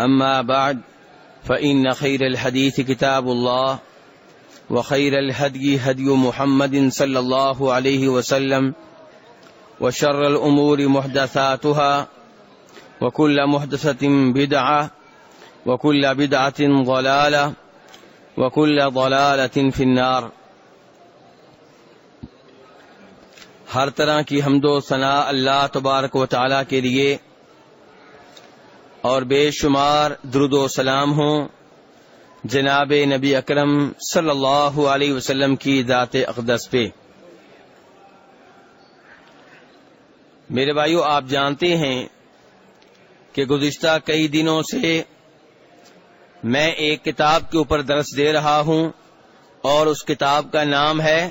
أما بعد، فإن خير الحديث كتاب الله، وخير الهدي هدي محمد صلى الله عليه وسلم، وشر الأمور محدثاتها، وكل محدثة بدعة، وكل بدعة ضلالة، وكل ضلالة في النار. ہر طرح کی حمد و ثناء اللہ تبارک و تعالی کے لیے اور بے شمار درد و سلام ہوں جناب نبی اکرم صلی اللہ علیہ وسلم کی ذات اقدس پہ۔ میرے بھائیو، آپ جانتے ہیں کہ گزشتہ کئی دنوں سے میں ایک کتاب کے اوپر درس دے رہا ہوں اور اس کتاب کا نام ہے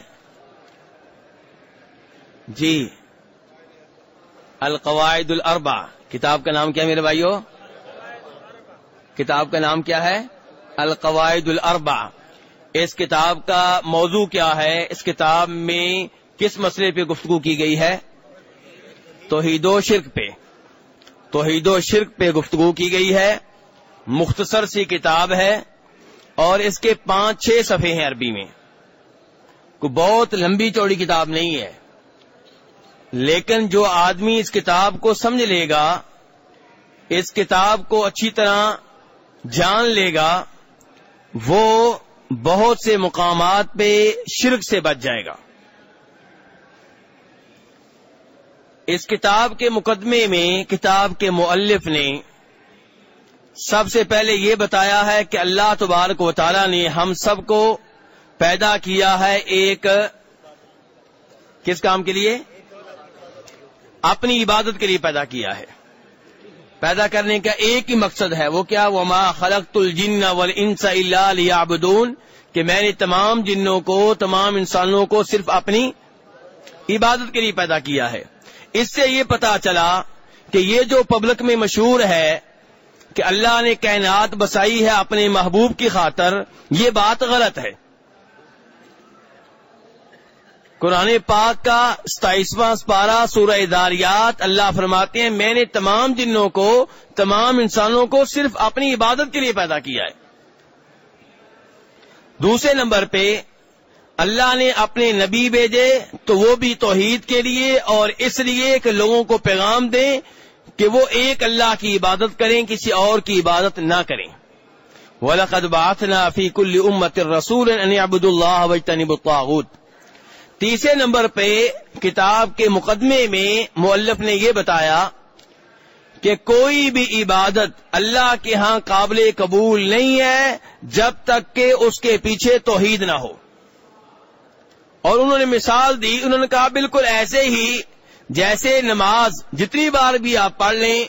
جی القواعد الاربع کتاب کا نام کیا میرے بھائیو؟ کتاب کا نام کیا ہے؟ القواعد الاربع۔ اس کتاب کا موضوع کیا ہے؟ اس کتاب میں کس مسئلے پہ گفتگو کی گئی ہے؟ توحید و شرک پہ۔ توحید و شرک پہ گفتگو کی گئی ہے۔ مختصر سی کتاب ہے۔ اور اس کے پانچ چھ صفحے ہیں عربی میں۔ کوئی بہت لمبی چوڑی کتاب نہیں ہے۔ لیکن جو آدمی اس کتاب کو سمجھ لے گا، اس کتاب کو اچھی طرح جان لے گا، وہ بہت سے مقامات پہ شرک سے بچ جائے گا۔ اس کتاب کے مقدمے میں کتاب کے مؤلف نے سب سے پہلے یہ بتایا ہے کہ اللہ تبارک و تعالی نے ہم سب کو پیدا کیا ہے ایک کس کام کے لیے؟ اپنی عبادت کے لیے پیدا کیا ہے۔ پیدا کرنے کا ایک ہی مقصد ہے وہ کیا؟ وہ ماں خلق الجن والانس الا ليعبدون کہ میں نے تمام جنوں کو، تمام انسانوں کو صرف اپنی عبادت کے لیے پیدا کیا ہے۔ اس سے یہ پتا چلا کہ یہ جو پبلک میں مشہور ہے کہ اللہ نے کائنات بسائی ہے اپنے محبوب کی خاطر، یہ بات غلط ہے۔ قرآن پاک کا ستائیسواں پارہ سورہ داریات، اللہ فرماتے ہیں، میں نے تمام جنوں کو، تمام انسانوں کو صرف اپنی عبادت کے لیے پیدا کیا ہے۔ دوسرے نمبر پہ، اللہ نے اپنے نبی بھیجے تو وہ بھی توحید کے لیے اور اس لیے کہ لوگوں کو پیغام دیں کہ وہ ایک اللہ کی عبادت کریں، کسی اور کی عبادت نہ کریں۔ وَلَقَدْ بَعَثْنَا فِي كُلِّ أُمَّةٍ رَسُولًا أَنْ يَعْبُدُوا اللَّهَ وَاجْتَنِبُوا الطَّاغُوتَ۔ تیسرے نمبر پہ کتاب کے مقدمے میں مؤلف نے یہ بتایا کہ کوئی بھی عبادت اللہ کے ہاں قابل قبول نہیں ہے جب تک کہ اس کے پیچھے توحید نہ ہو۔ اور انہوں نے مثال دی، انہوں نے کہا بالکل ایسے ہی جیسے نماز جتنی بار بھی آپ پڑھ لیں،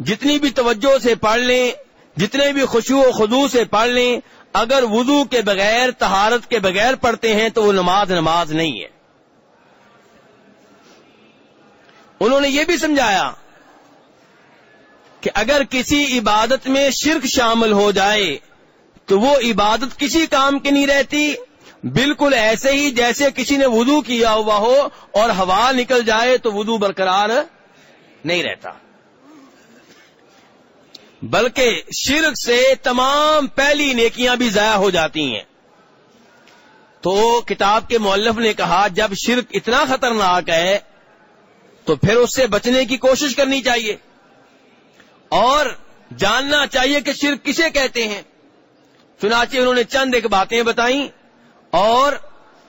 جتنی بھی توجہ سے پڑھ لیں، جتنے بھی خوشو و خدو سے پڑھ لیں اگر وضو کے بغیر تہارت کے بغیر پڑھتے ہیں تو وہ نماز نماز نہیں ہے۔ انہوں نے یہ بھی سمجھایا کہ اگر کسی عبادت میں شرک شامل ہو جائے تو وہ عبادت کسی کام کی نہیں رہتی، بالکل ایسے ہی جیسے کسی نے وضو کیا ہوا ہو اور ہوا نکل جائے تو وضو برقرار نہیں رہتا۔ بلکہ شرک سے تمام پہلی نیکیاں بھی ضائع ہو جاتی ہیں۔ تو کتاب کے مولف نے کہا، جب شرک اتنا خطرناک ہے، تو پھر اس سے بچنے کی کوشش کرنی چاہیے۔ اور جاننا چاہیے کہ شرک کسے کہتے ہیں۔ چنانچہ انہوں نے چند ایک باتیں بتائیں اور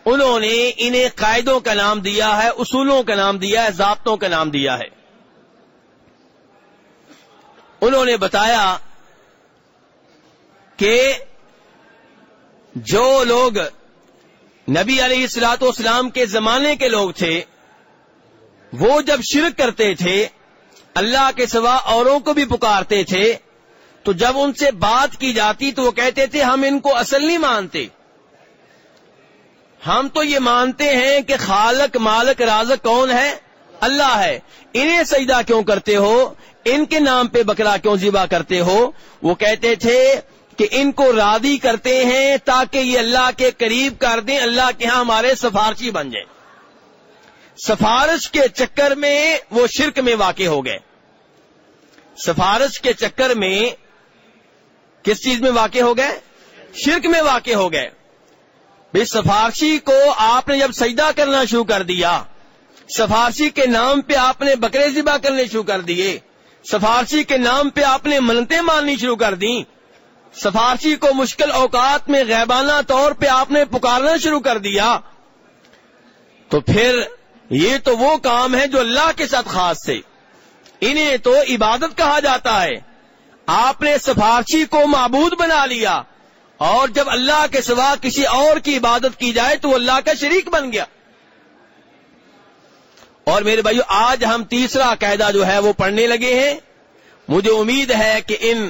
انہوں نے انہیں قاعدوں کا نام دیا ہے، اصولوں کا نام دیا ہے، ضابطوں کا نام دیا ہے۔ انہوں نے بتایا کہ جو لوگ نبی علیہ السلاط اسلام کے زمانے کے لوگ تھے، وہ جب شرک کرتے تھے، اللہ کے سوا اوروں کو بھی پکارتے تھے، تو جب ان سے بات کی جاتی تو وہ کہتے تھے، ہم ان کو اصل نہیں مانتے۔ ہم تو یہ مانتے ہیں کہ خالق، مالک، رازق کون ہے؟ اللہ ہے۔ انہیں سجدہ کیوں کرتے ہو؟ ان کے نام پہ بکرا کیوں ذبح کرتے ہو؟ وہ کہتے تھے کہ ان کو راضی کرتے ہیں تاکہ یہ اللہ کے قریب کر دیں، اللہ کے ہاں ہمارے سفارشی بن جائیں۔ سفارش کے چکر میں وہ شرک میں واقع ہو گئے۔ سفارش کے چکر میں کس چیز میں واقع ہو گئے؟ شرک میں واقع ہو گئے۔ بھائی سفارشی کو آپ نے جب سجدہ کرنا شروع کر دیا، سفارشی کے نام پہ آپ نے بکرے ذبح کرنے شروع کر دیے۔ سفارشی کے نام پہ آپ نے منتیں ماننی شروع کر دی سفارشی کو مشکل اوقات میں غیبانہ طور پہ آپ نے پکارنا شروع کر دیا۔ تو پھر یہ تو وہ کام ہے جو اللہ کے ساتھ خاص تھے انہیں تو عبادت کہا جاتا ہے۔ آپ نے سفارشی کو معبود بنا لیا۔ اور جب اللہ کے سوا کسی اور کی عبادت کی جائے تو وہ اللہ کا شریک بن گیا۔ اور میرے بھائیو، آج ہم تیسرا قاعدہ جو ہے وہ پڑھنے لگے ہیں۔ مجھے امید ہے کہ ان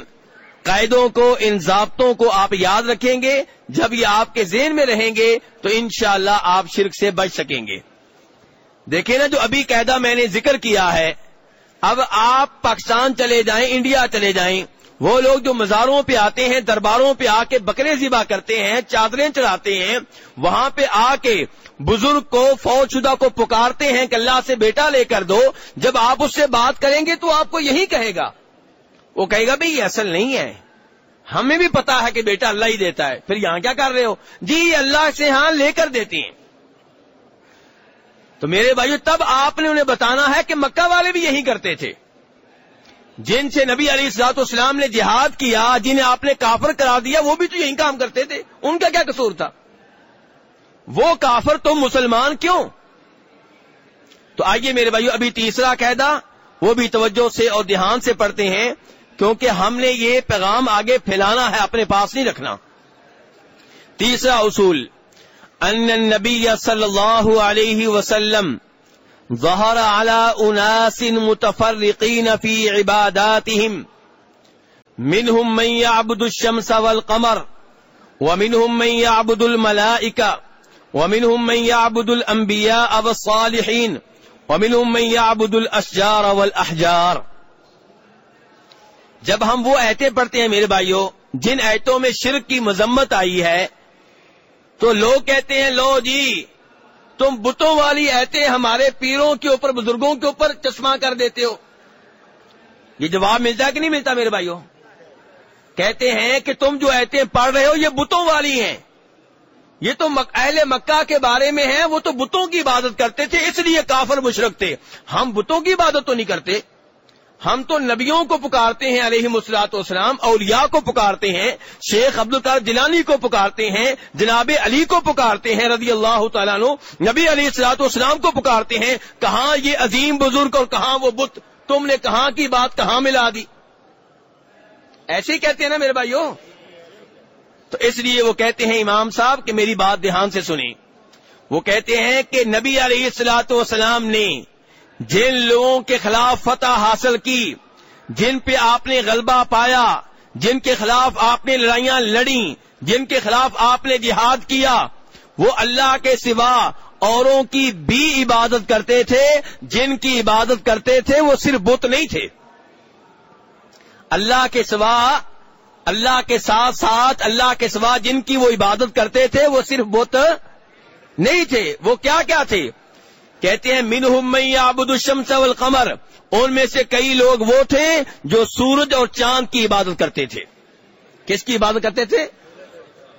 قاعدوں کو، ان ضابطوں کو آپ یاد رکھیں گے۔ جب یہ آپ کے ذہن میں رہیں گے تو انشاءاللہ اللہ آپ شرک سے بچ سکیں گے۔ دیکھیں نا، جو ابھی قاعدہ میں نے ذکر کیا ہے، اب آپ پاکستان چلے جائیں، انڈیا چلے جائیں، وہ لوگ جو مزاروں پہ آتے ہیں، درباروں پہ آ کے بکرے ذبح کرتے ہیں، چادریں چڑھاتے ہیں، وہاں پہ آ کے بزرگ کو فوج شدہ کو پکارتے ہیں کہ اللہ سے بیٹا لے کر دو، جب آپ اس سے بات کریں گے تو آپ کو یہی کہے گا۔ وہ کہے گا بھائی یہ اصل نہیں ہے۔ ہمیں بھی پتا ہے کہ بیٹا اللہ ہی دیتا ہے۔ پھر یہاں کیا کر رہے ہو؟ جی اللہ سے ہاں لے کر دیتی ہیں۔ تو میرے بھائیو، تب آپ نے انہیں بتانا ہے کہ مکہ والے بھی یہی کرتے تھے۔ جن سے نبی علی السلاط اسلام نے جہاد کیا، جنہیں آپ نے کافر کرا دیا، وہ بھی تو یہی کام کرتے تھے۔ ان کا کیا قصور تھا؟ وہ کافر تم مسلمان کیوں؟ تو آئیے میرے بھائیو، ابھی تیسرا قیدا وہ بھی توجہ سے اور دھیان سے پڑھتے ہیں، کیونکہ ہم نے یہ پیغام آگے پھیلانا ہے، اپنے پاس نہیں رکھنا۔ تیسرا اصول، ان النبی صلی اللہ علیہ وسلم ظهر على أناس متفرقين في عباداتهم منهم من يعبد الشمس والقمر ومنهم من يعبد الملائكة ومنهم من يعبد الأنبياء والصالحين، ومنهم من يعبد الأشجار والأحجار. جب ہم وہ ایتے پڑھتے ہیں میرے بھائیوں جن ایتوں میں شرک کی مذمت آئی ہے، تو لوگ کہتے ہیں، لو جی تم بتوں والی ایتے ہمارے پیروں کے اوپر، بزرگوں کے اوپر چشمہ کر دیتے ہو۔ یہ جواب ملتا کہ نہیں ملتا میرے بھائیوں کہتے ہیں کہ تم جو ایتے پڑھ رہے ہو، یہ بتوں والی ہیں۔ یہ تو اہل مکہ کے بارے میں ہیں، وہ تو بتوں کی عبادت کرتے تھے، اس لیے کافر مشرق تھے۔ ہم بتوں کی عبادت تو نہیں کرتے۔ ہم تو نبیوں کو پکارتے ہیں علیہ مسلاط اسلام اولیاء کو پکارتے ہیں، شیخ عبد القار جلانی کو پکارتے ہیں، جناب علی کو پکارتے ہیں رضی اللہ تعالیٰ نبی علی السلاط اسلام کو پکارتے ہیں۔ کہاں یہ عظیم بزرگ اور کہاں وہ بت؟ تم نے کہاں کی بات کہاں ملا دی؟ ایسے ہی کہتے ہیں نا میرے بھائیوں۔ تو اس لیے وہ کہتے ہیں امام صاحب کہ میری بات دھیان سے سنیں۔ وہ کہتے ہیں کہ نبی علیہ السلاط والسلام نے جن لوگوں کے خلاف فتح حاصل کی، جن پہ آپ نے غلبہ پایا، جن کے خلاف آپ نے لڑائیاں لڑی جن کے خلاف آپ نے جہاد کیا، وہ اللہ کے سوا اوروں کی بھی عبادت کرتے تھے، جن کی عبادت کرتے تھے وہ صرف بت نہیں تھے۔ اللہ کے سوا اللہ کے ساتھ ساتھ اللہ کے سوا جن کی وہ عبادت کرتے تھے وہ صرف بت نہیں تھے۔ وہ کیا کیا تھے؟ کہتے ہیں من عبد الشمس والقمر۔ ان میں سے کئی لوگ وہ تھے جو سورج اور چاند کی عبادت کرتے تھے۔ کس کی عبادت کرتے تھے؟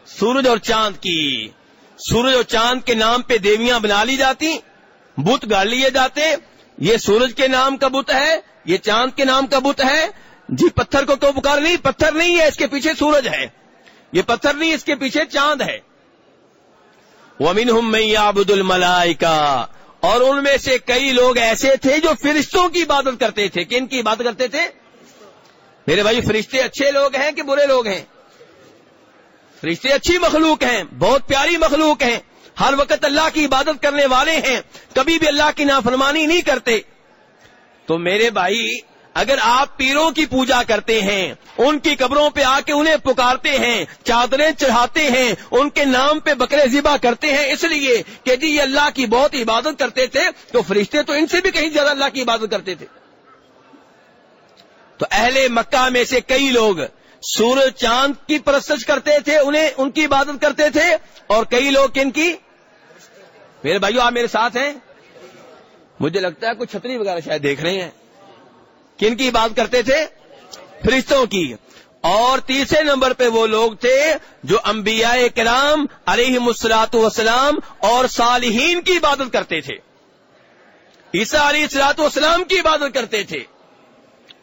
سورج اور چاند کی۔ سورج اور چاند کے نام پہ دیویاں بنا لی جاتی، بت گاڑ لیے جاتے۔ یہ سورج کے نام کا بت ہے، یہ چاند کے نام کا بت ہے۔ جی پتھر کو کیوں پکار نہیں، پتھر نہیں ہے، اس کے پیچھے سورج ہے۔ یہ پتھر نہیں، اس کے پیچھے چاند ہے۔ ومن ہوں عبد الملائی اور ان میں سے کئی لوگ ایسے تھے جو فرشتوں کی عبادت کرتے تھے۔ کن کی عبادت کرتے تھے؟ میرے بھائی، فرشتے اچھے لوگ ہیں کہ برے لوگ ہیں؟ فرشتے اچھی مخلوق ہیں، بہت پیاری مخلوق ہیں۔ ہر وقت اللہ کی عبادت کرنے والے ہیں۔ کبھی بھی اللہ کی نافرمانی نہیں کرتے۔ تو میرے بھائی اگر آپ پیروں کی پوجا کرتے ہیں، ان کی قبروں پہ آ کے انہیں پکارتے ہیں، چادریں چڑھاتے ہیں، ان کے نام پہ بکرے ذبح کرتے ہیں، اس لیے کہ جی یہ اللہ کی بہت عبادت کرتے تھے، تو فرشتے تو ان سے بھی کہیں زیادہ اللہ کی عبادت کرتے تھے۔ تو اہل مکہ میں سے کئی لوگ سورج چاند کی پرستش کرتے تھے، انہیں ان کی عبادت کرتے تھے، اور کئی لوگ کن کی؟ میرے بھائیو، آپ میرے ساتھ ہیں؟ مجھے لگتا ہے کچھ چھتری وغیرہ شاید دیکھ رہے ہیں۔ کن کی بات کرتے تھے؟ فرشتوں کی۔ اور تیسرے نمبر پہ وہ لوگ تھے جو انبیاء کرام علیہ مسلاط وسلام اور صالحین کی عبادت کرتے تھے۔ عیسیٰ علیہ السلاط وسلام کی عبادت کرتے تھے۔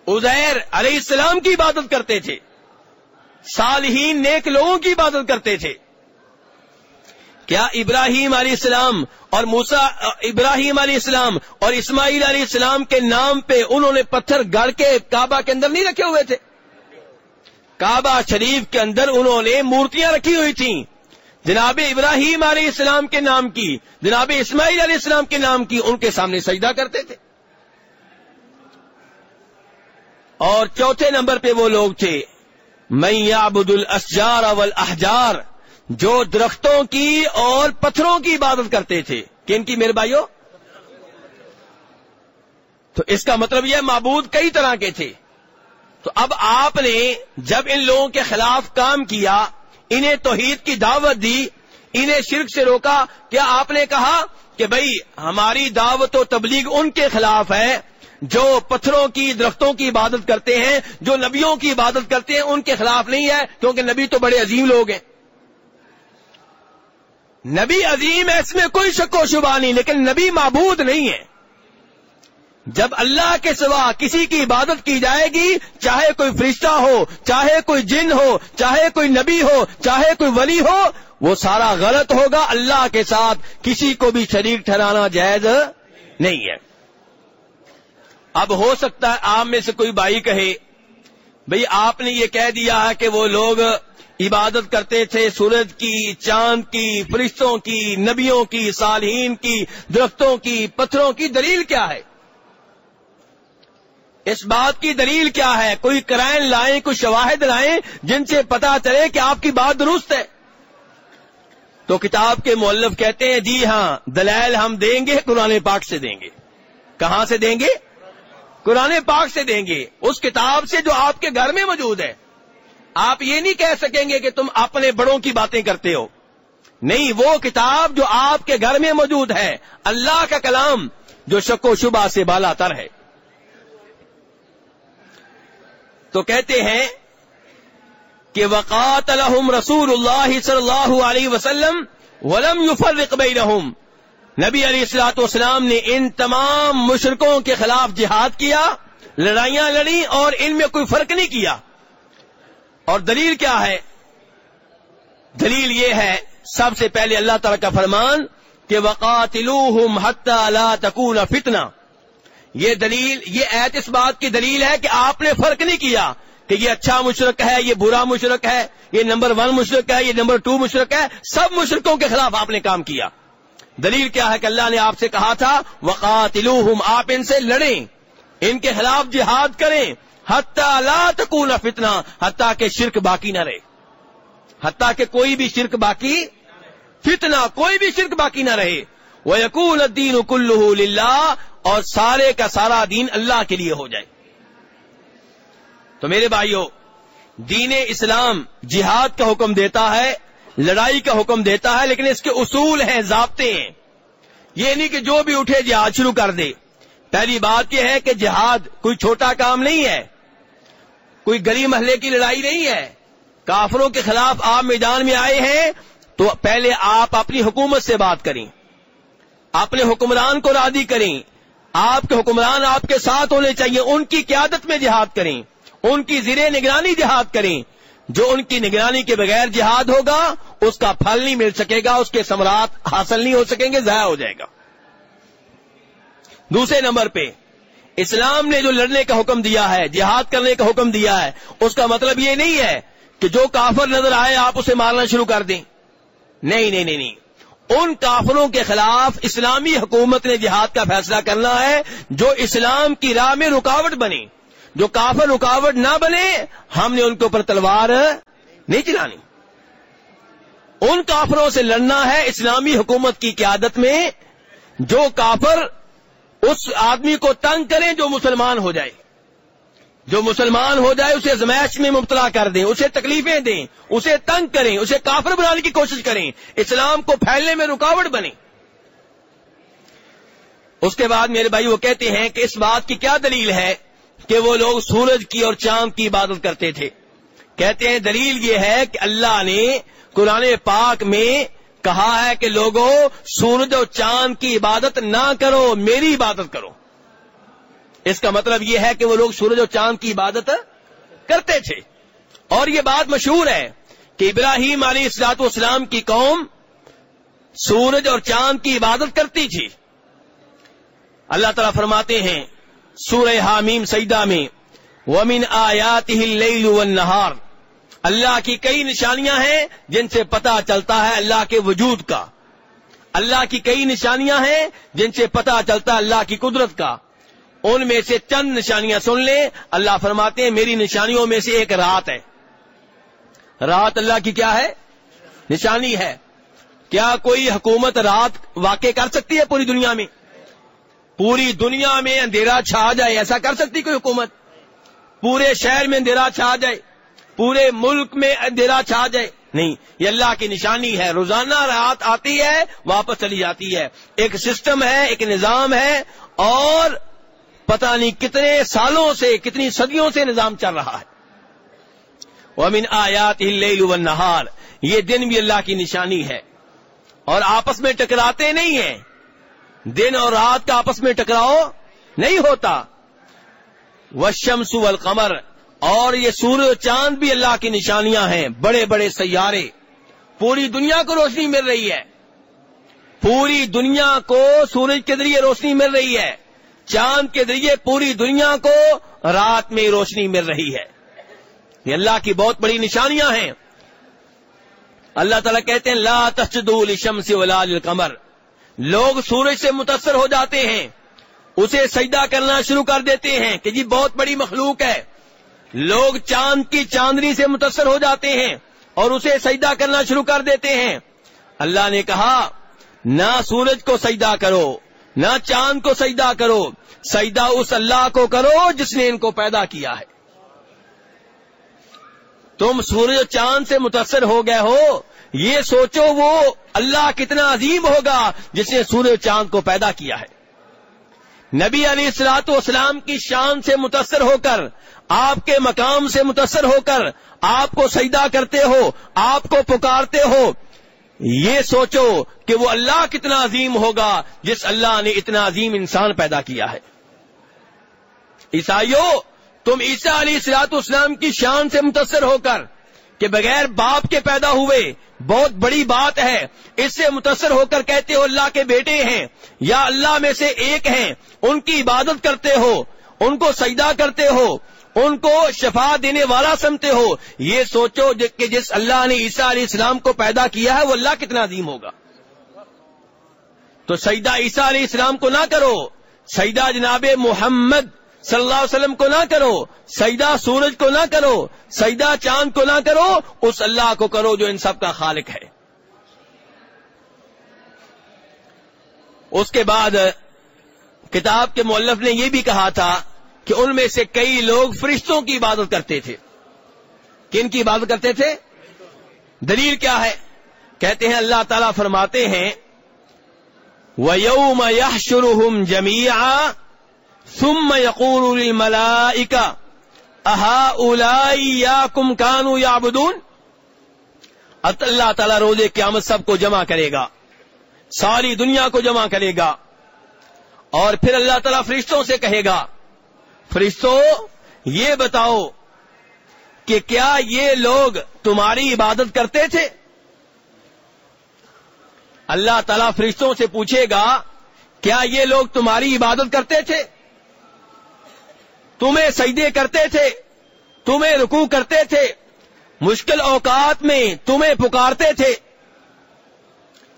ازیر علیہ السلام کی عبادت کرتے تھے۔ صالحین نیک لوگوں کی عبادت کرتے تھے۔ کیا ابراہیم علیہ السلام اور موسا ابراہیم علیہ السلام اور اسماعیل علیہ السلام کے نام پہ انہوں نے پتھر گڑ کے کعبہ کے اندر نہیں رکھے ہوئے تھے؟ کعبہ شریف کے اندر انہوں نے مورتیاں رکھی ہوئی تھیں۔ جناب ابراہیم علیہ السلام کے نام کی، جناب اسماعیل علیہ السلام کے نام کی ان کے سامنے سجدہ کرتے تھے۔ اور چوتھے نمبر پہ وہ لوگ تھے میں یابد الاسجار والاحجار جو درختوں کی اور پتھروں کی عبادت کرتے تھے کن کی میرے بھائیوں تو اس کا مطلب یہ معبود کئی طرح کے تھے۔ تو اب آپ نے جب ان لوگوں کے خلاف کام کیا، انہیں توحید کی دعوت دی، انہیں شرک سے روکا، کیا آپ نے کہا کہ بھائی ہماری دعوت و تبلیغ ان کے خلاف ہے جو پتھروں کی، درختوں کی عبادت کرتے ہیں، جو نبیوں کی عبادت کرتے ہیں، ان کے خلاف نہیں ہے، کیونکہ نبی تو بڑے عظیم لوگ ہیں۔ نبی عظیم ہے، اس میں کوئی شک و شبہ نہیں، لیکن نبی معبود نہیں ہے۔ جب اللہ کے سوا کسی کی عبادت کی جائے گی، چاہے کوئی فرشتہ ہو، چاہے کوئی جن ہو، چاہے کوئی نبی ہو، چاہے کوئی ولی ہو، وہ سارا غلط ہوگا۔ اللہ کے ساتھ کسی کو بھی شریک ٹھہرانا جائز نہیں ہے۔ اب ہو سکتا ہے آپ میں سے کوئی بھائی کہے بھئی آپ نے یہ کہہ دیا ہے کہ وہ لوگ عبادت کرتے تھے سورج کی، چاند کی، فرشتوں کی، نبیوں کی، صالحین کی، درختوں کی، پتھروں کی دلیل کیا ہے؟ اس بات کی دلیل کیا ہے؟ کوئی کرائن لائیں، کوئی شواہد لائیں جن سے پتا چلے کہ آپ کی بات درست ہے۔ تو کتاب کے مولف کہتے ہیں جی ہاں دلائل ہم دیں گے، قرآن پاک سے دیں گے۔ کہاں سے دیں گے؟ قرآن پاک سے دیں گے، اس کتاب سے جو آپ کے گھر میں موجود ہے۔ آپ یہ نہیں کہہ سکیں گے کہ تم اپنے بڑوں کی باتیں کرتے ہو۔ نہیں، وہ کتاب جو آپ کے گھر میں موجود ہے، اللہ کا کلام جو شک و شبہ سے بالا تر ہے۔ تو کہتے ہیں کہ وقات الحم رسول اللہ صلی اللہ علیہ وسلم ولم یفرق بینہم۔ نبی علیہ السلاط والسلام نے ان تمام مشرقوں کے خلاف جہاد کیا، لڑائیاں لڑی اور ان میں کوئی فرق نہیں کیا۔ اور دلیل کیا ہے؟ دلیل یہ ہے، سب سے پہلے اللہ تعالی کا فرمان کہ وقاتلوہم حتی لا تکون فتنہ یہ دلیل، یہ ایت اس بات کی دلیل ہے کہ آپ نے فرق نہیں کیا کہ یہ اچھا مشرق ہے، یہ برا مشرق ہے، یہ نمبر ون مشرق ہے، یہ نمبر ٹو مشرق ہے، سب مشرقوں کے خلاف آپ نے کام کیا۔ دلیل کیا ہے کہ اللہ نے آپ سے کہا تھا وقاتلوہم آپ ان سے لڑیں، ان کے خلاف جہاد کریں لا تکون فتنہ حتیٰ کہ شرک باقی نہ رہے۔ حتیٰ کہ کوئی بھی شرک باقی، فتنہ، کوئی بھی شرک باقی نہ رہے۔ وہ یقون الدین کل اور سارے کا سارا دین اللہ کے لیے ہو جائے۔ تو میرے بھائیوں دین اسلام جہاد کا حکم دیتا ہے لڑائی کا حکم دیتا ہے، لیکن اس کے اصول ہیں، ضابطے ہیں۔ یہ نہیں کہ جو بھی اٹھے جہاد شروع کر دے۔ پہلی بات یہ ہے کہ جہاد کوئی چھوٹا کام نہیں ہے۔ کوئی گلی محلے کی لڑائی نہیں ہے۔ کافروں کے خلاف آپ میدان میں آئے ہیں، تو پہلے آپ اپنی حکومت سے بات کریں۔ اپنے حکمران کو رادی کریں۔ آپ کے حکمران آپ کے ساتھ ہونے چاہیے، ان کی قیادت میں جہاد کریں۔ ان کی زیر نگرانی جہاد کریں۔ جو ان کی نگرانی کے بغیر جہاد ہوگا، اس کا پھل نہیں مل سکے گا، اس کے سمراٹ حاصل نہیں ہو سکیں گے، ضائع ہو جائے گا۔ دوسرے نمبر پہ، اسلام نے جو لڑنے کا حکم دیا ہے، جہاد کرنے کا حکم دیا ہے، اس کا مطلب یہ نہیں ہے کہ جو کافر نظر آئے، آپ اسے مارنا شروع کر دیں۔ نہیں نہیں نہیں نہیں۔ ان کافروں کے خلاف اسلامی حکومت نے جہاد کا فیصلہ کرنا ہے، جو اسلام کی راہ میں رکاوٹ بنے جو کافر رکاوٹ نہ بنے، ہم نے ان کے اوپر تلوار نہیں چلانی۔ ان کافروں سے لڑنا ہے اسلامی حکومت کی قیادت میں، جو کافر اس آدمی کو تنگ کریں جو مسلمان ہو جائے۔ جو مسلمان ہو جائے، اسے زمائش میں مبتلا کر دیں، اسے تکلیفیں دیں، اسے تنگ کریں، اسے کافر بنانے کی کوشش کریں۔ اسلام کو پھیلنے میں رکاوٹ بنے۔ اس کے بعد میرے بھائی وہ کہتے ہیں کہ اس بات کی کیا دلیل ہے؟ کہ وہ لوگ سورج کی اور چاند کی عبادت کرتے تھے۔ کہتے ہیں دلیل یہ ہے کہ اللہ نے قرآن پاک میں کہا ہے کہ لوگوں، سورج اور چاند کی عبادت نہ کرو، میری عبادت کرو۔ اس کا مطلب یہ ہے کہ وہ لوگ سورج اور چاند کی عبادت کرتے تھے۔ اور یہ بات مشہور ہے کہ ابراہیم علیہ السلاط اسلام کی قوم سورج اور چاند کی عبادت کرتی تھی۔ اللہ تعالیٰ فرماتے ہیں سورہ حامیم سیدہ میں، ومن آیات والنہار اللہ کی کئی نشانیاں ہیں جن سے پتا چلتا ہے اللہ کے وجود کا۔ اللہ کی کئی نشانیاں ہیں جن سے پتا چلتا ہے اللہ کی قدرت کا۔ ان میں سے چند نشانیاں سن لیں، اللہ فرماتے ہیں میری نشانیوں میں سے ایک رات ہے۔ رات اللہ کی کیا ہے؟ نشانی ہے۔ کیا کوئی حکومت رات واقع کر سکتی ہے پوری دنیا میں؟ پوری دنیا میں اندھیرا چھا جائے، ایسا کر سکتی کوئی حکومت؟ پورے شہر میں اندھیرا چھا جائے، پورے ملک میں اندھیرا چھا جائے۔ نہیں، یہ اللہ کی نشانی ہے۔ روزانہ رات آتی ہے، واپس چلی جاتی ہے۔ ایک سسٹم ہے، ایک نظام ہے، اور پتہ نہیں کتنے سالوں سے، کتنی صدیوں سے نظام چل رہا ہے۔ ومن آیات نہار یہ دن بھی اللہ کی نشانی ہے۔ اور آپس میں ٹکراتے نہیں ہیں۔ دن اور رات کا آپس میں ٹکراؤ نہیں ہوتا۔ وشمس والقمر۔ اور یہ سورج چاند بھی اللہ کی نشانیاں ہیں۔ بڑے بڑے سیارے۔ پوری دنیا کو روشنی مل رہی ہے۔ پوری دنیا کو سورج کے ذریعے روشنی مل رہی ہے۔ چاند کے ذریعے پوری دنیا کو رات میں روشنی مل رہی ہے۔ یہ اللہ کی بہت بڑی نشانیاں ہیں۔ اللہ تعالیٰ کہتے ہیں، لا تسجدوا للشمس ولا للقمر۔ لوگ سورج سے متاثر ہو جاتے ہیں۔ اسے سجدہ کرنا شروع کر دیتے ہیں کہ جی بہت بڑی مخلوق ہے۔ لوگ چاند کی چاندنی سے متاثر ہو جاتے ہیں اور اسے سجدہ کرنا شروع کر دیتے ہیں۔ اللہ نے کہا، نہ سورج کو سجدہ کرو، نہ چاند کو سجدہ کرو، سجدہ اس اللہ کو کرو جس نے ان کو پیدا کیا ہے۔ تم سورج چاند سے متاثر ہو گئے ہو۔ یہ سوچو وہ اللہ کتنا عظیم ہوگا جس نے سورج چاند کو پیدا کیا ہے۔ نبی علی السلاط اسلام کی شان سے متاثر ہو کر، آپ کے مقام سے متاثر ہو کر آپ کو سجدہ کرتے ہو، آپ کو پکارتے ہو، یہ سوچو کہ وہ اللہ کتنا عظیم ہوگا جس اللہ نے اتنا عظیم انسان پیدا کیا ہے۔ عیسائیوں تم عیسیٰ علی السلاط اسلام کی شان سے متاثر ہو کر کہ بغیر باپ کے پیدا ہوئے، بہت بڑی بات ہے۔ اس سے متاثر ہو کر کہتے ہو اللہ کے بیٹے ہیں، یا اللہ میں سے ایک ہیں، ان کی عبادت کرتے ہو، ان کو سجدہ کرتے ہو، ان کو شفا دینے والا سمتے ہو۔ یہ سوچو کہ جس اللہ نے عیسیٰ علیہ السلام کو پیدا کیا ہے، وہ اللہ کتنا عظیم ہوگا۔ تو سجدہ عیسیٰ علیہ السلام کو نہ کرو۔ سجدہ جناب محمد صلی اللہ علیہ وسلم کو نہ کرو، سجدہ سورج کو نہ کرو، سجدہ چاند کو نہ کرو، اس اللہ کو کرو جو ان سب کا خالق ہے۔ اس کے بعد کتاب کے مولف نے یہ بھی کہا تھا کہ ان میں سے کئی لوگ فرشتوں کی عبادت کرتے تھے۔ کن کی عبادت کرتے تھے؟ دلیل کیا ہے؟ کہتے ہیں اللہ تعالی فرماتے ہیں، وَيَوْمَ يَحْشُرُهُمْ جَمِيعًا ثم يقول للملائكة، أهؤلاء إياكم كانوا يعبدون؟ اللہ تعالیٰ روز قیامت سب کو جمع کرے گا، ساری دنیا کو جمع کرے گا، اور پھر اللہ تعالیٰ فرشتوں سے کہے گا فرشتوں یہ بتاؤ کہ کیا یہ لوگ تمہاری عبادت کرتے تھے؟ اللہ تعالیٰ فرشتوں سے پوچھے گا، کیا یہ لوگ تمہاری عبادت کرتے تھے؟ تمہیں سجدے کرتے تھے، تمہیں رکو کرتے تھے، مشکل اوقات میں تمہیں پکارتے تھے۔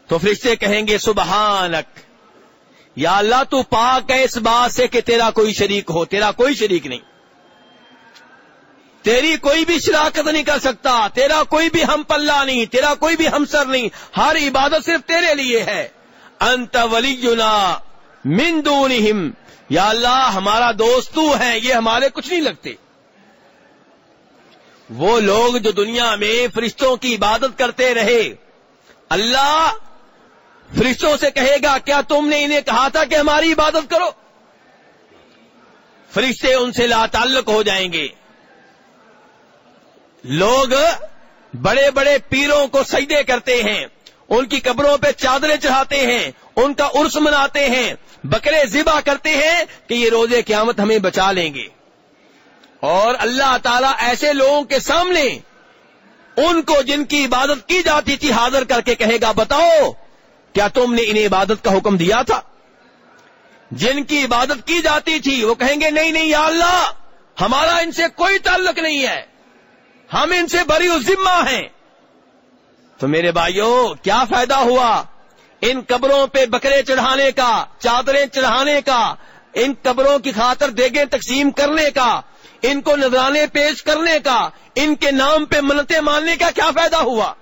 تو فرشتے کہیں گے، سبحانک، یا اللہ تو پاک ہے اس بات سے کہ تیرا کوئی شریک ہو، تیرا کوئی شریک نہیں۔ تیری کوئی بھی شراکت نہیں کر سکتا، تیرا کوئی بھی ہم پلہ نہیں، تیرا کوئی بھی ہمسر نہیں، ہر عبادت صرف تیرے لیے ہے۔ انت ولی من دونہم۔ یا اللہ ہمارا دوست تو ہے، یہ ہمارے کچھ نہیں لگتے۔ وہ لوگ جو دنیا میں فرشتوں کی عبادت کرتے رہے، اللہ فرشتوں سے کہے گا، کیا تم نے انہیں کہا تھا کہ ہماری عبادت کرو؟ فرشتے ان سے لا تعلق ہو جائیں گے۔ لوگ بڑے بڑے پیروں کو سجدے کرتے ہیں، ان کی قبروں پہ چادریں چڑھاتے ہیں ان کا عرس مناتے ہیں، بکرے ذبح کرتے ہیں کہ یہ روزے قیامت ہمیں بچا لیں گے۔ اور اللہ تعالیٰ ایسے لوگوں کے سامنے ان کو جن کی عبادت کی جاتی تھی حاضر کر کے کہے گا، بتاؤ، کیا تم نے انہیں عبادت کا حکم دیا تھا؟ جن کی عبادت کی جاتی تھی، وہ کہیں گے، نہیں نہیں، یا اللہ، ہمارا ان سے کوئی تعلق نہیں ہے۔ ہم ان سے بری ذمہ ہیں۔ تو میرے بھائیوں کیا فائدہ ہوا؟ ان قبروں پہ بکرے چڑھانے کا، چادریں چڑھانے کا، ان قبروں کی خاطر دیگیں تقسیم کرنے کا، ان کو نذرانے پیش کرنے کا، ان کے نام پہ منتیں ماننے کا کیا فائدہ ہوا؟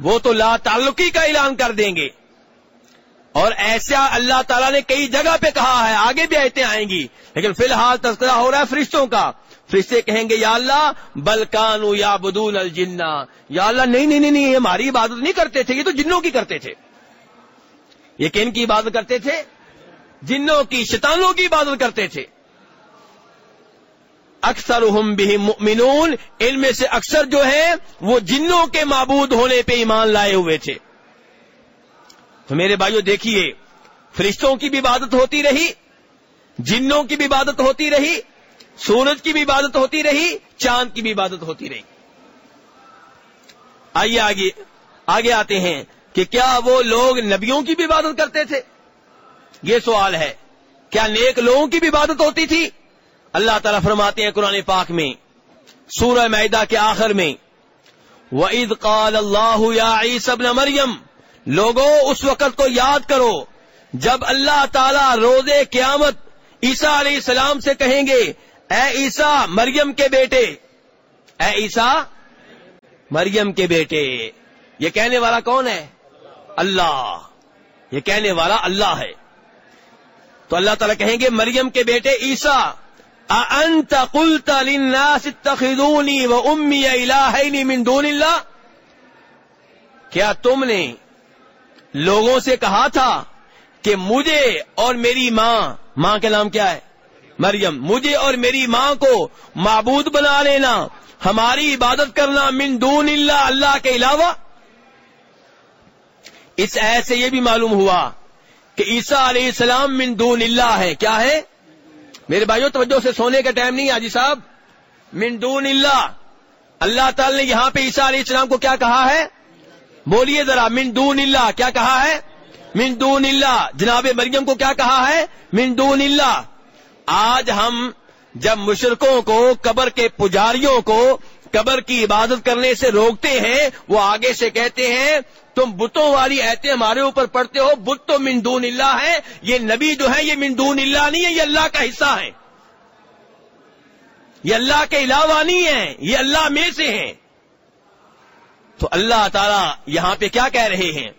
وہ تو لا تعلقی کا اعلان کر دیں گے۔ اور ایسا اللہ تعالیٰ نے کئی جگہ پہ کہا ہے، آگے بھی آیتیں آئیں گی، لیکن فی الحال تذکرہ ہو رہا ہے فرشتوں کا۔ فرشتے کہیں گے، یا اللہ بلکانو یا بدون الجنا یا اللہ، نہیں نہیں نہیں یہ ہماری عبادت نہیں کرتے تھے، یہ تو جنوں کی کرتے تھے۔ یہ کن کی عبادت کرتے تھے؟ جنوں کی، شیطانوں کی عبادت کرتے تھے۔ اکثر مؤمنون، ان میں سے اکثر جو ہے وہ جنوں کے معبود ہونے پہ ایمان لائے ہوئے تھے۔ تو میرے بھائیو، دیکھیے، فرشتوں کی بھی عبادت ہوتی رہی، جنوں کی بھی عبادت ہوتی رہی سورج کی بھی عبادت ہوتی رہی، چاند کی بھی عبادت ہوتی رہی۔ آئیے آگے آگے آتے ہیں کہ کیا وہ لوگ نبیوں کی بھی عبادت کرتے تھے؟ یہ سوال ہے، کیا نیک لوگوں کی بھی عبادت ہوتی تھی؟ اللہ تعالیٰ فرماتے ہیں قرآن پاک میں، سورہ معدہ کے آخر میں، وَإِذْ قَالَ اللَّهُ يَا عِيسَ ابْنَ مریم لوگوں اس وقت کو یاد کرو، جب اللہ تعالیٰ روز قیامت عیسیٰ علیہ السلام سے کہیں گے اے عیسیٰ، مریم کے بیٹے۔ اے عیسیٰ، مریم کے بیٹے۔ یہ کہنے والا کون ہے؟ اللہ۔ یہ کہنے والا اللہ ہے۔ تو اللہ تعالیٰ کہیں گے، مریم کے بیٹے عیسیٰ انت قلت للناس اتخذونی و امی الہین من دون اللہ کیا تم نے لوگوں سے کہا تھا کہ مجھے اور میری ماں ماں کے نام کیا ہے؟ مریم، مجھے اور میری ماں کو معبود بنا لینا، ہماری عبادت کرنا من دون اللہ اللہ کے علاوہ۔ اس ایسے یہ بھی معلوم ہوا کہ عیسیٰ علیہ السلام من دون اللہ ہے۔ کیا ہے؟ میرے بھائیوں توجہ سے سونے کا ٹائم نہیں آجی صاحب۔ من دون اللہ۔ اللہ تعالی نے یہاں پہ عیسیٰ علیہ السلام کو کیا کہا ہے؟ بولیے ذرا، من دون اللہ۔ کیا کہا ہے؟ من دون اللہ۔ جناب مریم کو کیا کہا ہے؟ من دون اللہ۔ آج ہم جب مشرقوں کو قبر کے پجاریوں کو قبر کی عبادت کرنے سے روکتے ہیں، وہ آگے سے کہتے ہیں، تم بتوں والی ایتے ہمارے اوپر پڑھتے ہو، بت تو مندون اللہ ہے، یہ نبی جو ہے، یہ مندون اللہ نہیں ہے، یہ اللہ کا حصہ ہے۔ یہ اللہ کے علاوہ نہیں ہے، یہ اللہ میں سے ہیں۔ تو اللہ تعالی یہاں پہ کیا کہہ رہے ہیں؟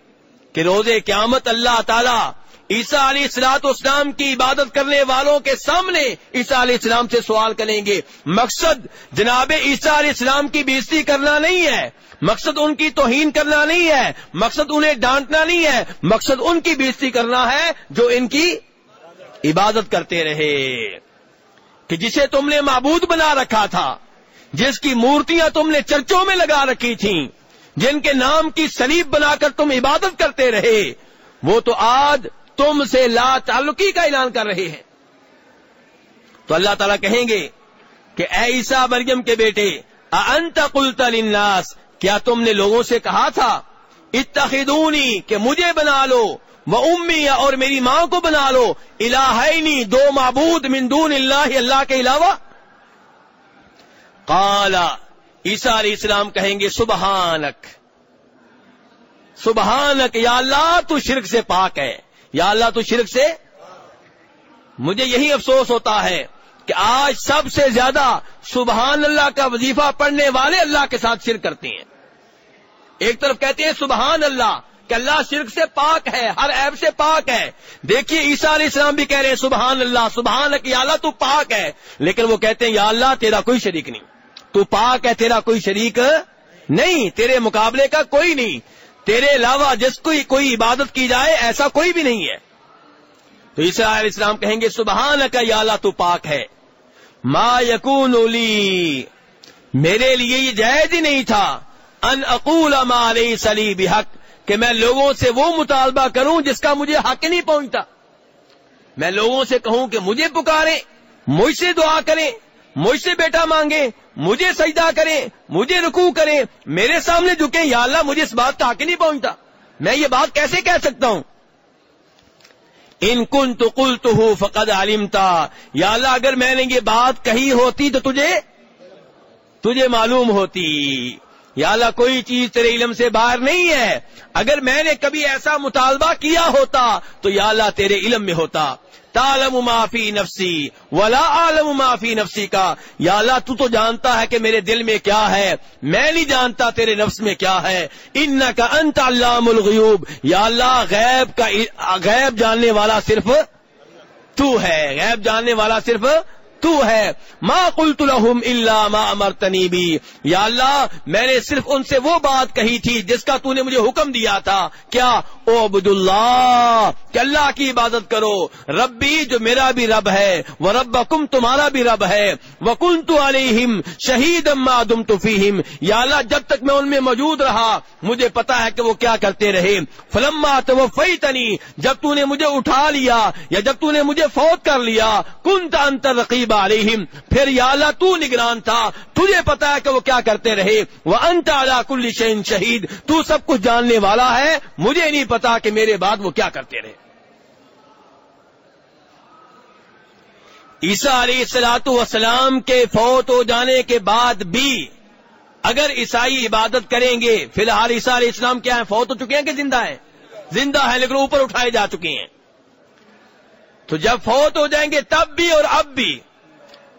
کہ روز قیامت اللہ تعالی عیسیٰ علیہ السلاط اسلام کی عبادت کرنے والوں کے سامنے عیسیٰ علیہ السلام سے سوال کریں گے۔ مقصد جناب عیسیٰ علیہ السلام کی بےزتی کرنا نہیں ہے۔ مقصد ان کی توہین کرنا نہیں ہے۔ مقصد انہیں ڈانٹنا نہیں ہے۔ مقصد ان کی بےزتی کرنا ہے جو ان کی عبادت کرتے رہے۔ کہ جسے تم نے معبود بنا رکھا تھا، جس کی مورتیاں تم نے چرچوں میں لگا رکھی تھیں، جن کے نام کی سلیب بنا کر تم عبادت کرتے رہے، وہ تو آج تم سے لا تعلقی کا اعلان کر رہے ہیں۔ تو اللہ تعالیٰ کہیں گے کہ اے عیسیٰ مریم کے بیٹے انت قلت للناس؟ کیا تم نے لوگوں سے کہا تھا، اتخذونی کہ مجھے بنا لو وہ امی اور میری ماں کو بنا لو، الہینی، دو معبود من دون اللہ اللہ کے علاوہ؟ قالا عیسیٰ علیہ السلام کہیں گے، سبحانک سبحانک یا اللہ، تو شرک سے پاک ہے۔ یا اللہ تو شرک سے مجھے یہی افسوس ہوتا ہے کہ آج سب سے زیادہ سبحان اللہ کا وظیفہ پڑھنے والے اللہ کے ساتھ شرک کرتے ہیں۔ ایک طرف کہتے ہیں سبحان اللہ کہ اللہ شرک سے پاک ہے، ہر عیب سے پاک ہے۔ دیکھیے عیسیٰ علیہ السلام بھی کہہ رہے ہیں سبحان اللہ، سبحان یا اللہ تو پاک ہے۔ لیکن وہ کہتے ہیں یا اللہ تیرا کوئی شریک نہیں۔ تو پاک ہے، تیرا کوئی شریک نہیں، تیرے مقابلے کا کوئی نہیں۔ تیرے علاوہ جس کو کوئی عبادت کی جائے ایسا کوئی بھی نہیں ہے۔ تو عیسیٰ علیہ السلام کہیں گے سبحان کا یا اللہ تو پاک ہے۔ ما یقون میرے لیے یہ جائز ہی نہیں تھا۔ ان اقول ما علیہ سلی بحق، کہ میں لوگوں سے وہ مطالبہ کروں جس کا مجھے حق نہیں پہنچتا۔ میں لوگوں سے کہوں کہ مجھے پکارے مجھ سے دعا کریں، مجھ سے بیٹا مانگے مجھے سجدہ کریں، مجھے رکوع کریں، میرے سامنے جھکے یا اللہ مجھے اس بات کا حق نہیں پہنچتا۔ میں یہ بات کیسے کہہ سکتا ہوں؟ ان کن تو کل تو ہوں فقد عالمتا یا اللہ، اگر میں نے یہ بات کہی ہوتی تو تجھے تجھے معلوم ہوتی۔ یا اللہ، کوئی چیز تیرے علم سے باہر نہیں ہے۔ اگر میں نے کبھی ایسا مطالبہ کیا ہوتا تو یا اللہ تیرے علم میں ہوتا۔ تالم معافی نفسی، ولا عالم معافی نفسی کا۔ یا اللہ، تو تو جانتا ہے کہ میرے دل میں کیا ہے، میں نہیں جانتا تیرے نفس میں کیا ہے۔ ان کا انت علام الغیوب۔ یا اللہ، غیب کا، غیب جاننے والا صرف تو ہے۔ غیب جاننے والا صرف تو ہے. ما قلت لهم الا ما امرتنی بھی یا اللہ، میں نے صرف ان سے وہ بات کہی تھی جس کا تو نے مجھے حکم دیا تھا. کیا؟ او عبد اللہ کہ اللہ کی عبادت کرو. ربی، جو میرا بھی رب ہے وہ رب تمہارا بھی رب ہے. وہ کن تو علیہم شہید اما دم تو یا اللہ، جب تک میں ان میں موجود رہا، مجھے پتا ہے کہ وہ کیا کرتے رہے. فلما تو فی تنی جب تو نے مجھے اٹھا لیا، یا جب تو نے مجھے فوت کر لیا کن تا انتر علیہم، پھر یا اللہ تو نگران تھا، تجھے پتا ہے کہ وہ کیا کرتے رہے؟ وہ انت اعلیٰ کل شہین شہید تو سب کچھ جاننے والا ہے، مجھے نہیں پتا کہ میرے بعد وہ کیا کرتے رہے۔ عیسیٰ علیہ السلاط وسلام کے فوت ہو جانے کے بعد بھی اگر عیسائی عبادت کریں گے، فی الحال عیسیٰ علیہ السلام کیا ہے فوت ہو چکے ہیں کہ زندہ ہیں؟ زندہ ہے لیکن اوپر اٹھائے جا چکے ہیں۔ تو جب فوت ہو جائیں گے تب بھی اور اب بھی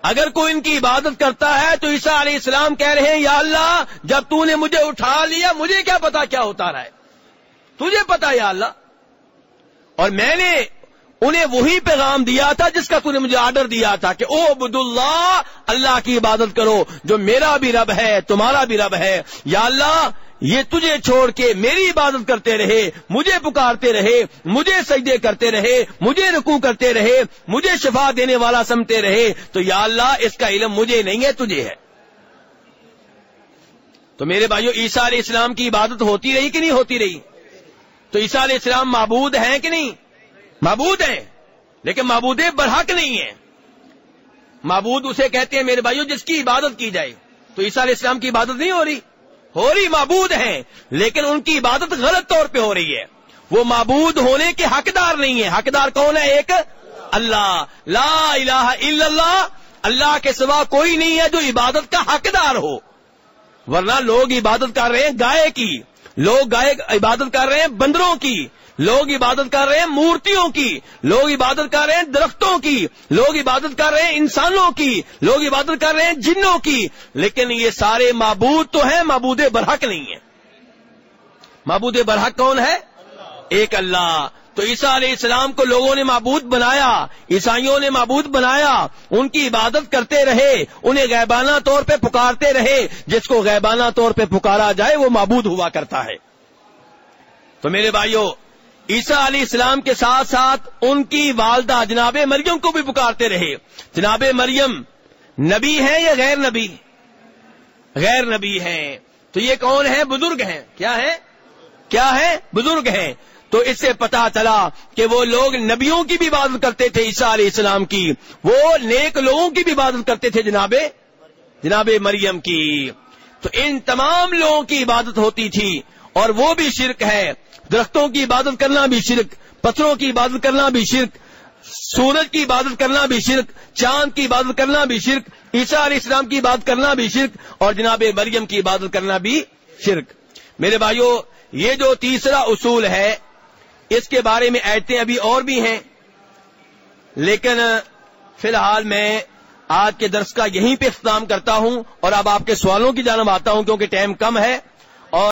اگر کوئی ان کی عبادت کرتا ہے تو عیسیٰ علیہ السلام کہہ رہے ہیں، یا اللہ، جب تو نے مجھے اٹھا لیا، مجھے کیا پتا کیا ہوتا رہا ہے؟ تجھے پتا، یا اللہ؟ اور میں نے انہیں وہی پیغام دیا تھا جس کا تو نے مجھے آرڈر دیا تھا کہ او عبد اللہ اللہ کی عبادت کرو، جو میرا بھی رب ہے، تمہارا بھی رب ہے، یا اللہ، یہ تجھے چھوڑ کے میری عبادت کرتے رہے، مجھے پکارتے رہے، مجھے سجدے کرتے رہے، مجھے رکو کرتے رہے، مجھے شفا دینے والا سمتے رہے، تو یا اللہ، اس کا علم مجھے نہیں ہے، تجھے ہے۔ تو میرے بھائیو، عیسیٰ علیہ السلام کی عبادت ہوتی رہی کہ نہیں ہوتی رہی؟ تو عیسیٰ علیہ السلام معبود ہیں کہ نہیں؟ معبود ہیں، لیکن معبود برحق نہیں ہے معبود اسے کہتے ہیں، میرے بھائیو، جس کی عبادت کی جائے۔ تو عیسیٰ علیہ السلام کی عبادت نہیں ہو رہی؟ ہو رہی معبود ہیں، لیکن ان کی عبادت غلط طور پہ ہو رہی ہے۔ وہ معبود ہونے کے حقدار نہیں ہے حقدار کون ہے؟ ایک اللہ۔ لا الہ الا اللہ۔ اللہ کے سوا کوئی نہیں ہے جو عبادت کا حقدار ہو۔ ورنہ لوگ عبادت کر رہے ہیں گائے کی۔ لوگ گائے عبادت کر رہے ہیں بندروں کی۔ لوگ عبادت کر رہے ہیں مورتیوں کی، لوگ عبادت کر رہے ہیں درختوں کی، لوگ عبادت کر رہے ہیں انسانوں کی، لوگ عبادت کر رہے ہیں جنوں کی۔ لیکن یہ سارے معبود تو ہیں، معبود برحق نہیں ہیں۔ معبود برحق کون ہے؟ ایک اللہ۔ تو عیسیٰ علیہ السلام کو لوگوں نے معبود بنایا، عیسائیوں نے معبود بنایا، ان کی عبادت کرتے رہے، انہیں غیبانہ طور پہ پکارتے رہے۔ جس کو غیبانہ طور پہ پکارا جائے، وہ معبود ہوا کرتا ہے۔ تو میرے بھائیوں عیسیٰ علیہ السلام کے ساتھ ساتھ ان کی والدہ جناب مریم کو بھی پکارتے رہے۔ جناب مریم، نبی ہے یا غیر نبی؟ غیر نبی ہیں۔ تو یہ کون ہے بزرگ ہیں۔ کیا ہے کیا ہے بزرگ ہیں۔ تو اس سے پتا چلا کہ وہ لوگ نبیوں کی بھی عبادت کرتے تھے عیسیٰ علیہ السلام کی۔ وہ نیک لوگوں کی بھی عبادت کرتے تھے جناب جناب مریم کی۔ تو ان تمام لوگوں کی عبادت ہوتی تھی اور وہ بھی شرک ہے۔ درختوں کی عبادت کرنا بھی شرک، پتھروں کی عبادت کرنا بھی شرک، سورج کی عبادت کرنا بھی شرک، چاند کی عبادت کرنا بھی شرک، عیسیٰ علیہ السلام کی عبادت کرنا بھی شرک، اور جناب مریم کی عبادت کرنا بھی شرک۔ میرے بھائیوں یہ جو تیسرا اصول ہے، اس کے بارے میں ایتیں ابھی اور بھی ہیں، لیکن فی الحال میں آج کے درس کا یہیں پہ اختتام کرتا ہوں، اور اب آپ کے سوالوں کی جانب آتا ہوں، کیونکہ ٹائم کم ہے۔